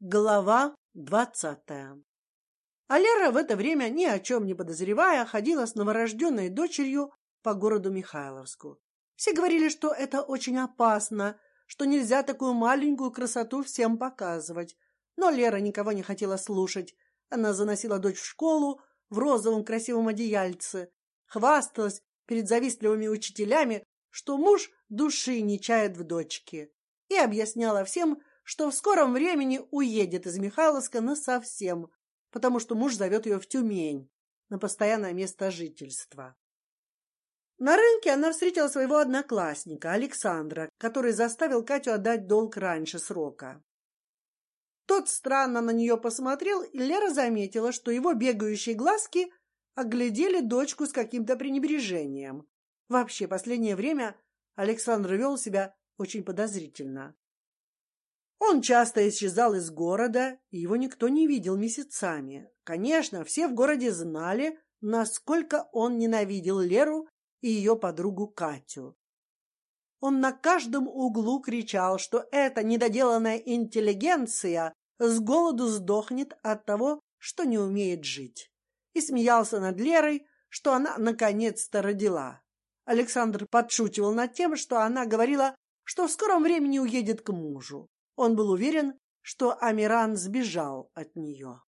Глава двадцатая. А Лера в это время ни о чем не подозревая ходила с новорожденной дочерью по городу Михайловску. Все говорили, что это очень опасно, что нельзя такую маленькую красоту всем показывать. Но Лера никого не хотела слушать. Она заносила дочь в школу в розовом красивом одеяльце, хвасталась перед завистливыми учителями, что муж души не чает в дочке, и объясняла всем, что в скором времени уедет из Михайловска на совсем, потому что муж зовет ее в Тюмень на постоянное место жительства. На рынке она встретила своего одноклассника Александра, который заставил Катю отдать долг раньше срока. Тот странно на нее посмотрел, и Лера заметила, что его бегающие глазки оглядели дочку с каким-то пренебрежением. Вообще, последнее время Александр вел себя очень подозрительно. Он часто исчезал из города, и его никто не видел месяцами. Конечно, все в городе знали, насколько он ненавидел Леру и ее подругу Катю. Он на каждом углу кричал, что эта недоделанная интеллигенция с голоду сдохнет от того, что не умеет жить, и смеялся над Лерой, что она наконец-то родила. Александр подшучивал над тем, что она говорила, что в скором времени уедет к мужу. Он был уверен, что Амиран сбежал от нее.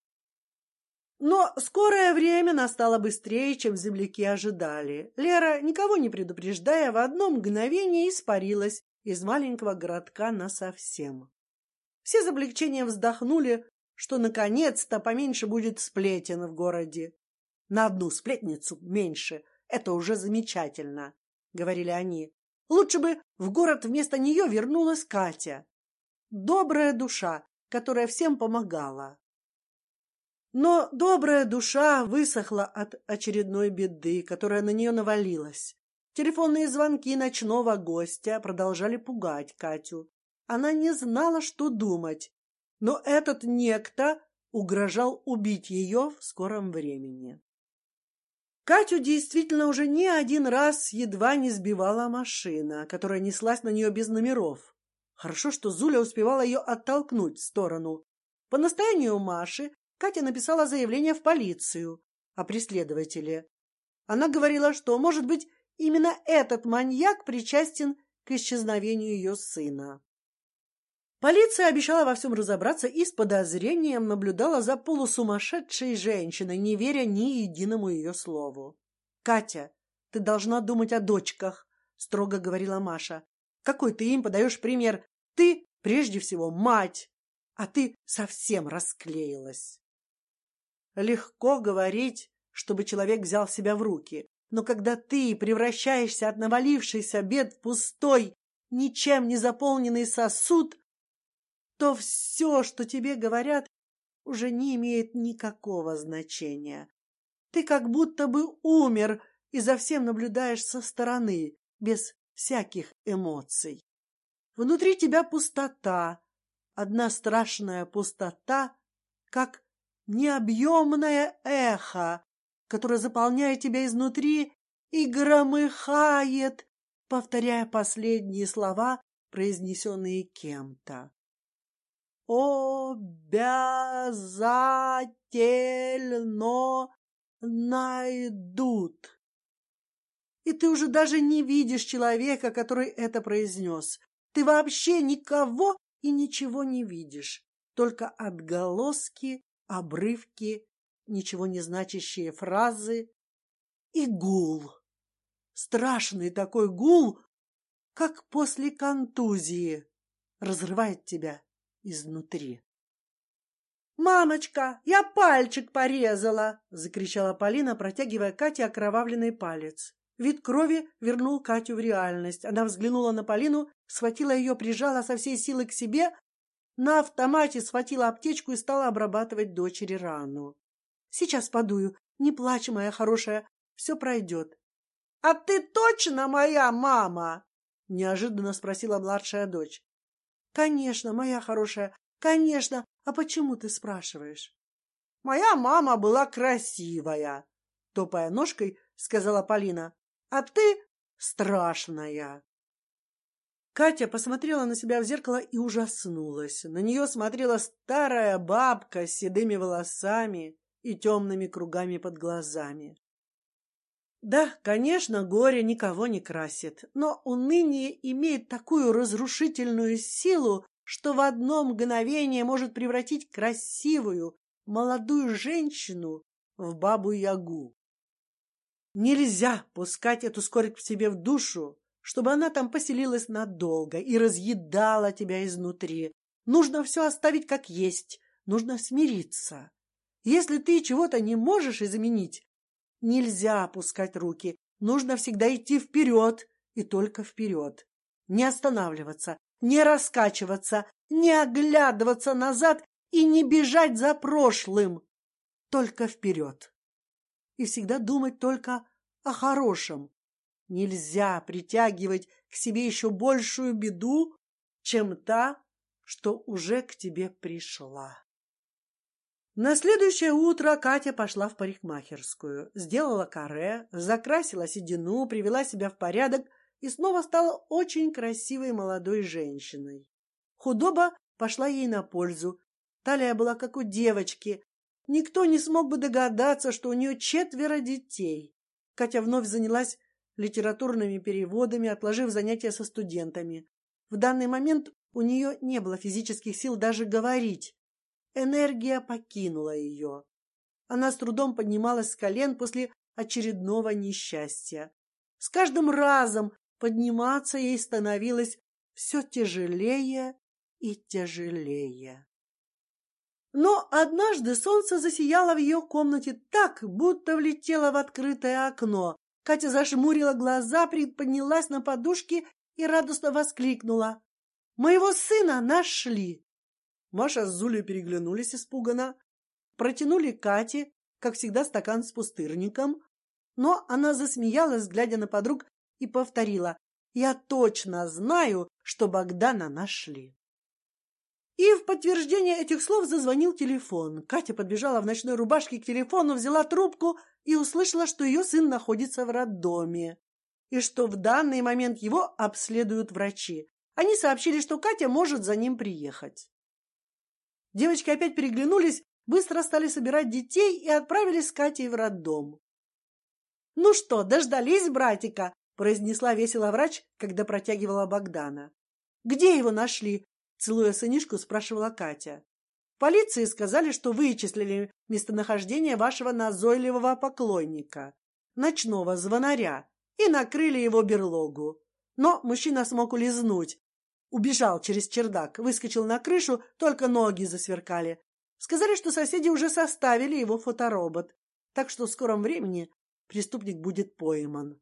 Но скорое время настало быстрее, чем земляки ожидали. Лера, никого не предупреждая, в одно мгновение испарилась из маленького городка на совсем. Все с облегчением вздохнули, что наконец-то поменьше будет сплетен в городе. На одну сплетницу меньше — это уже замечательно, говорили они. Лучше бы в город вместо нее вернулась Катя добрая душа, которая всем помогала. Но добрая душа высохла от очередной беды, которая на нее навалилась. Телефонные звонки ночного гостя продолжали пугать Катю. Она не знала, что думать, но этот некто угрожал убить ее в скором времени. Катю действительно уже не один раз едва не сбивала машина, которая неслась на нее без номеров. Хорошо, что Зуля успевала ее оттолкнуть в сторону. По настоянию Маши Катя написала заявление в полицию о преследователе. Она говорила, что, может быть, именно этот маньяк причастен к исчезновению ее сына. Полиция обещала во всем разобраться и с подозрением наблюдала за полусумасшедшей женщиной, не веря ни единому ее слову. Катя, ты должна думать о дочках, строго говорила Маша. Какой ты им подаешь пример? Ты прежде всего мать, а ты совсем расклеилась. Легко говорить, чтобы человек взял себя в руки, но когда ты превращаешься от навалившейся бед в пустой, ничем не заполненный сосуд, то все, что тебе говорят, уже не имеет никакого значения. Ты как будто бы умер и за всем наблюдаешь со стороны, без всяких эмоций. Внутри тебя пустота, одна страшная пустота, как необъемное эхо, которое заполняет тебя изнутри и громыхает, повторяя последние слова, произнесенные кем-то. Обязательно найдут. И ты уже даже не видишь человека, который это произнес. Ты вообще никого и ничего не видишь, только отголоски, обрывки, ничего не значащие фразы и гул. Страшный такой гул, как после контузии, разрывает тебя изнутри. Мамочка, я пальчик порезала! – закричала Полина, протягивая Кате окровавленный палец. Вид крови вернул Катю в реальность. Она взглянула на Полину, схватила ее, прижала со всей силы к себе, на автомате схватила аптечку и стала обрабатывать дочери рану. Сейчас подую. Не плачь, моя хорошая, все пройдет. А ты точно моя мама? неожиданно спросила младшая дочь. Конечно, моя хорошая, конечно. А почему ты спрашиваешь? Моя мама была красивая, топая ножкой, сказала Полина. А ты страшная. Катя посмотрела на себя в зеркало и ужаснулась. На нее смотрела старая бабка с седыми волосами и темными кругами под глазами. Да, конечно, горе никого не красит, но уныние имеет такую разрушительную силу, что в одно мгновение может превратить красивую молодую женщину в бабу-ягу. Нельзя пускать эту скорбь к себе в душу, чтобы она там поселилась надолго и разъедала тебя изнутри. Нужно все оставить как есть, нужно смириться. Если ты чего-то не можешь изменить, нельзя опускать руки. Нужно всегда идти вперед и только вперед. Не останавливаться, не раскачиваться, не оглядываться назад и не бежать за прошлым. Только вперед. И всегда думать только о хорошем. Нельзя притягивать к себе еще большую беду, чем та, что уже к тебе пришла. На следующее утро Катя пошла в парикмахерскую, сделала каре, закрасила седину, привела себя в порядок и снова стала очень красивой молодой женщиной. Худоба пошла ей на пользу. Талия была как у девочки. Никто не смог бы догадаться, что у нее четверо детей. Катя вновь занялась литературными переводами, отложив занятия со студентами. В данный момент у нее не было физических сил даже говорить. Энергия покинула ее. Она с трудом поднималась с колен после очередного несчастья. С каждым разом подниматься ей становилось все тяжелее и тяжелее. Но однажды солнце засияло в ее комнате так, будто влетело в открытое окно. Катя зашмурила глаза, приподнялась на подушке и радостно воскликнула: "Моего сына нашли!" Маша с Зулей переглянулись испуганно, протянули Кате, как всегда, стакан с пустырником, но она засмеялась, глядя на подруг, и повторила: "Я точно знаю, что Богдана нашли". И в подтверждение этих слов зазвонил телефон. Катя подбежала в ночной рубашке к телефону, взяла трубку и услышала, что ее сын находится в роддоме и что в данный момент его обследуют врачи. Они сообщили, что Катя может за ним приехать. Девочки опять переглянулись, быстро стали собирать детей и отправились с Катей в роддом. Ну что, дождались братика? произнесла весело врач, когда протягивала Богдана. Где его нашли? Целуя сынишку, спрашивала Катя. Полиции сказали, что вычислили местонахождение вашего назойливого поклонника, ночного звонаря, и накрыли его берлогу. Но мужчина смог улизнуть, Убежал через чердак, выскочил на крышу, только ноги засверкали. Сказали, что соседи уже составили его фоторобот, так что в скором времени преступник будет пойман.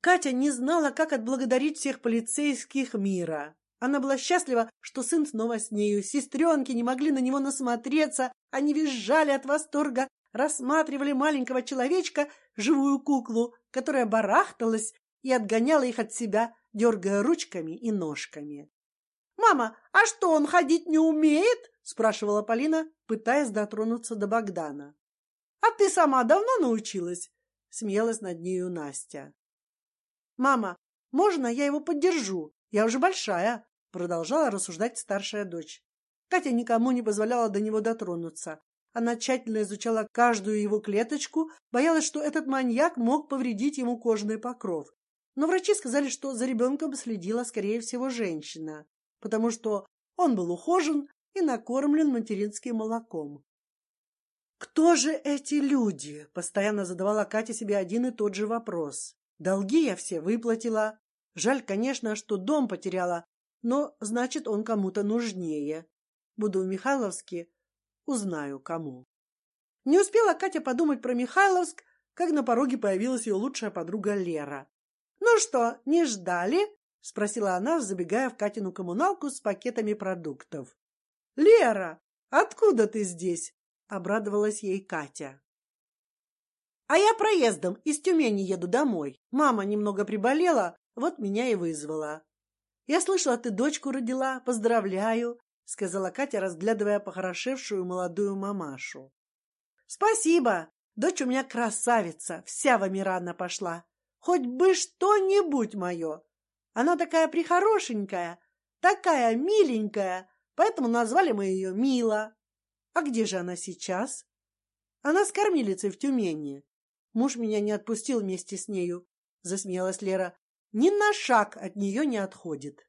Катя не знала, как отблагодарить всех полицейских мира. Она была счастлива, что сын снова с нею. Сестренки не могли на него насмотреться, они визжали от восторга, рассматривали маленького человечка, живую куклу, которая барахталась и отгоняла их от себя, дергая ручками и ножками. Мама, а что он ходить не умеет? спрашивала Полина, пытаясь дотронуться до Богдана. А ты сама давно научилась? смеялась над нею Настя. Мама, можно я его поддержу? Я уже большая, продолжала рассуждать старшая дочь. Катя никому не позволяла до него дотронуться. Она тщательно изучала каждую его клеточку, боялась, что этот маньяк мог повредить ему кожный покров. Но врачи сказали, что за ребенком следила, скорее всего, женщина, потому что он был ухожен и накормлен материнским молоком. Кто же эти люди? Постоянно задавала Катя себе один и тот же вопрос. Долги я все выплатила. Жаль, конечно, что дом потеряла, но значит он кому-то нужнее. Буду в Михайловске, узнаю кому. Не успела Катя подумать про Михайловск, как на пороге появилась ее лучшая подруга Лера. Ну что, не ждали? спросила она, забегая в Катину коммуналку с пакетами продуктов. Лера, откуда ты здесь? обрадовалась ей Катя. А я проездом из Тюмени еду домой. Мама немного приболела, вот меня и вызвала. Я слышала, ты дочку родила, поздравляю, сказала Катя, разглядывая похорошевшую молодую мамашу. Спасибо, дочь у меня красавица, вся в Амирана пошла. Хоть бы что-нибудь мое. Она такая прихорошенькая, такая миленькая, поэтому назвали мы ее Мила. А где же она сейчас? Она с кормилицей в Тюмени. Муж меня не отпустил вместе с нею, засмеялась Лера. Ни на шаг от нее не отходит.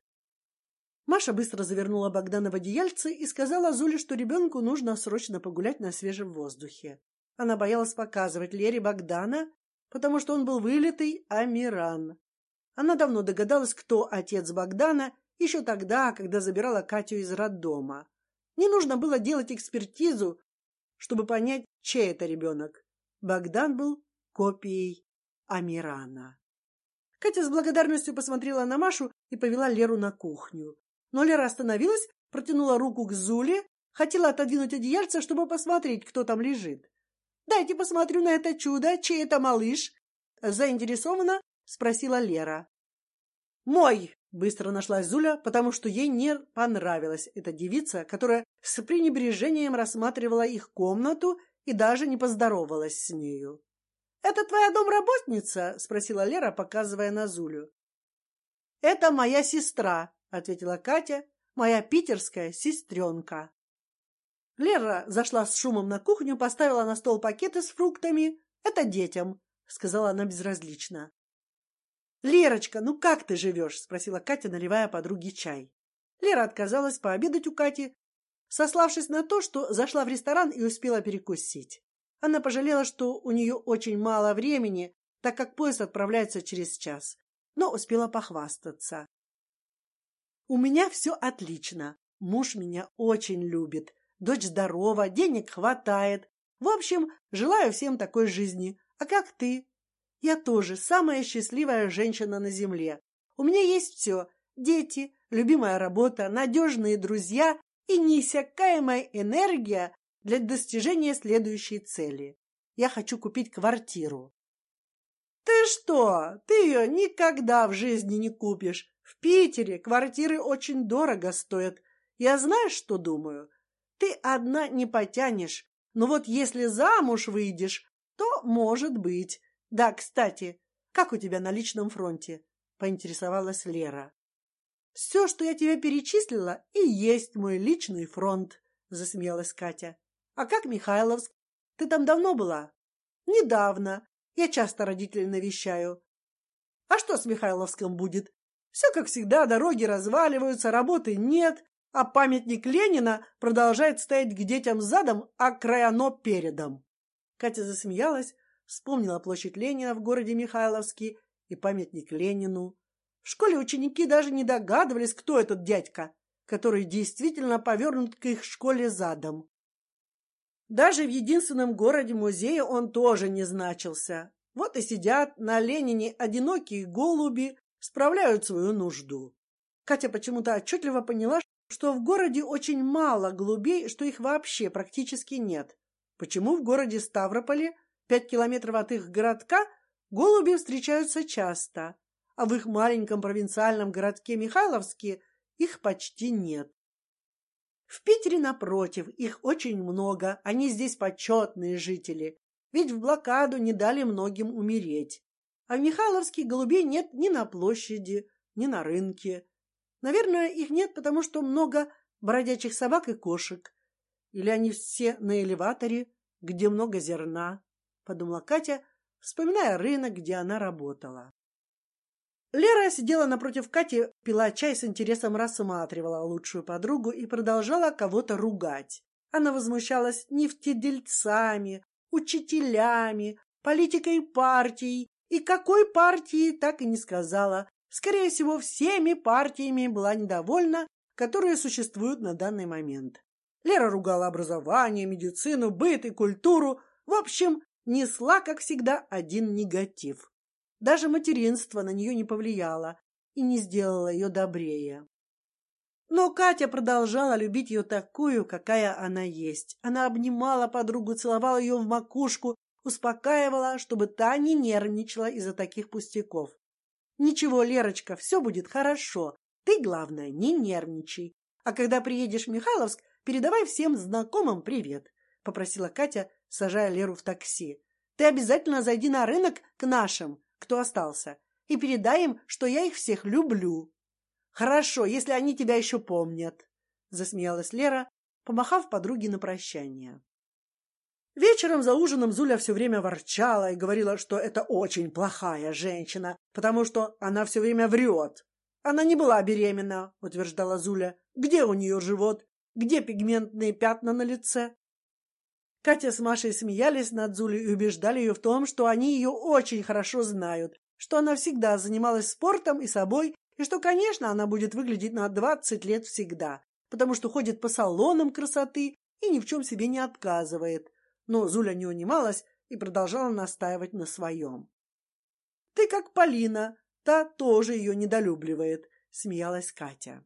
Маша быстро завернула Богдана в одеяльце и сказала Зуле, что ребенку нужно срочно погулять на свежем воздухе. Она боялась показывать Лере Богдана, потому что он был вылитый Амиран. Она давно догадалась, кто отец Богдана, еще тогда, когда забирала Катю из роддома. Не нужно было делать экспертизу, чтобы понять, чей это ребенок. Богдан был копией Амирана. Катя с благодарностью посмотрела на Машу и повела Леру на кухню. Но Лера остановилась, протянула руку к Зуле, хотела отодвинуть одеяльце, чтобы посмотреть, кто там лежит. Дайте посмотрю на это чудо, чей это малыш? Заинтересованно спросила Лера. Мой, быстро нашлась Зуля, потому что ей не понравилась эта девица, которая с пренебрежением рассматривала их комнату и даже не поздоровалась с нею. Это твоя домработница? спросила Лера, показывая на Зулю. Это моя сестра, ответила Катя, моя питерская сестренка. Лера зашла с шумом на кухню, поставила на стол пакеты с фруктами. Это детям, сказала она безразлично. Лерочка, ну как ты живешь? спросила Катя, наливая подруге чай. Лера отказалась пообедать у Кати, сославшись на то, что зашла в ресторан и успела перекусить. Она пожалела, что у нее очень мало времени, так как поезд отправляется через час, но успела похвастаться. У меня все отлично. Муж меня очень любит. Дочь здорова, денег хватает. В общем, желаю всем такой жизни. А как ты? Я тоже самая счастливая женщина на земле. У меня есть все: дети, любимая работа, надежные друзья и неиссякаемая энергия для достижения следующей цели. Я хочу купить квартиру. Ты что? Ты ее никогда в жизни не купишь. В Питере квартиры очень дорого стоят. Я знаешь, что думаю? Ты одна не потянешь. Но вот если замуж выйдешь, то может быть. Да, кстати, как у тебя на личном фронте? Поинтересовалась Лера. Все, что я тебе перечислила, и есть мой личный фронт. Засмеялась Катя. А как Михайловск? Ты там давно была? Недавно. Я часто родителей навещаю. А что с Михайловском будет? Все как всегда, дороги разваливаются, работы нет, а памятник Ленина продолжает стоять к детям задом, а краяно передом. Катя засмеялась, вспомнила площадь Ленина в городе Михайловске и памятник Ленину. В школе ученики даже не догадывались, кто этот дядька, который действительно повернут к их школе задом. Даже в единственном городе музее он тоже не значился. Вот и сидят на Ленине одинокие голуби, справляют свою нужду. Катя почему-то отчетливо поняла, что в городе очень мало голубей, что их вообще практически нет. Почему в городе Ставрополе, пять километров от их городка, голуби встречаются часто, а в их маленьком провинциальном городке Михайловске их почти нет. В Питере, напротив, их очень много, они здесь почетные жители, ведь в блокаду не дали многим умереть. А в Михайловске голубей нет ни на площади, ни на рынке. Наверное, их нет, потому что много бродячих собак и кошек. Или они все на элеваторе, где много зерна, подумала Катя, вспоминая рынок, где она работала. Лера сидела напротив Кати, пила чай с интересом, рассматривала лучшую подругу и продолжала кого-то ругать. Она возмущалась нефтедельцами, учителями, политикой партий и какой партии так и не сказала. Скорее всего, всеми партиями была недовольна, которые существуют на данный момент. Лера ругала образование, медицину, быт и культуру. В общем, несла, как всегда, один негатив. Даже материнство на нее не повлияло и не сделало ее добрее. Но Катя продолжала любить ее такую, какая она есть. Она обнимала подругу, целовала ее в макушку успокаивала, чтобы та не нервничала из-за таких пустяков. Ничего, Лерочка, все будет хорошо. Ты главное не нервничай. А когда приедешь в Михайловск, передавай всем знакомым привет, попросила Катя, сажая Леру в такси. Ты обязательно зайди на рынок к нашим, кто остался. и передай им, что я их всех люблю. Хорошо, если они тебя еще помнят, засмеялась Лера, помахав подруге на прощание. Вечером за ужином Зуля все время ворчала и говорила, что это очень плохая женщина, потому что она все время врет. Она не была беременна, утверждала Зуля. Где у нее живот? Где пигментные пятна на лице? Катя с Машей смеялись над Зулей и убеждали ее в том, что они ее очень хорошо знают, что она всегда занималась спортом и собой, и что, конечно, она будет выглядеть на двадцать лет всегда, потому что ходит по салонам красоты и ни в чем себе не отказывает. Но Зуля не унималась и продолжала настаивать на своем. Ты как Полина, та тоже ее недолюбливает, смеялась Катя.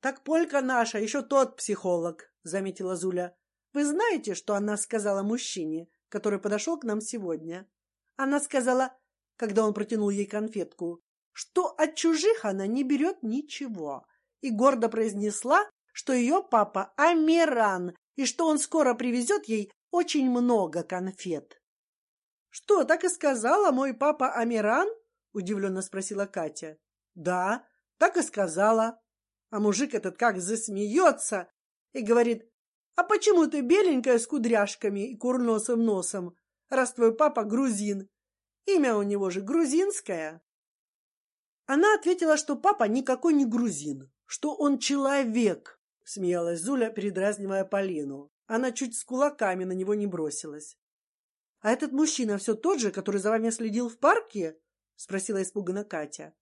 Так Полька наша еще тот психолог, заметила Зуля. Вы знаете, что она сказала мужчине, который подошел к нам сегодня? Она сказала, когда он протянул ей конфетку, что от чужих она не берет ничего, и гордо произнесла, что ее папа Амиран и что он скоро привезет ей очень много конфет. Что, так и сказала мой папа Амиран? удивленно спросила Катя. Да, так и сказала. А мужик этот как засмеется и говорит: а почему ты беленькая с кудряшками и курносым носом, раз твой папа грузин? Имя у него же грузинское. Она ответила, что папа никакой не грузин, что он человек. Смеялась Зуля, передразнивая Полину. Она чуть с кулаками на него не бросилась. А этот мужчина все тот же, который за вами следил в парке? спросила испуганно Катя.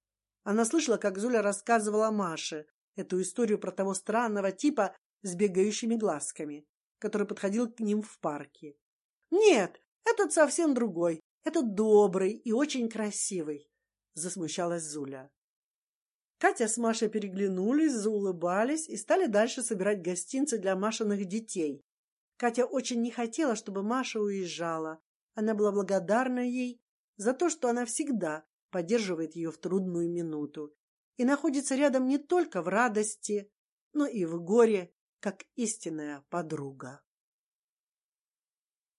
Она слышала, как Зуля рассказывала Маше эту историю про того странного типа с бегающими глазками, который подходил к ним в парке. Нет, этот совсем другой. Этот добрый и очень красивый. Засмущалась Зуля. Катя с Машей переглянулись, заулыбались и стали дальше собирать гостинцы для Машиных детей. Катя очень не хотела, чтобы Маша уезжала. Она была благодарна ей за то, что она всегда поддерживает ее в трудную минуту и находится рядом не только в радости, но и в горе, как истинная подруга.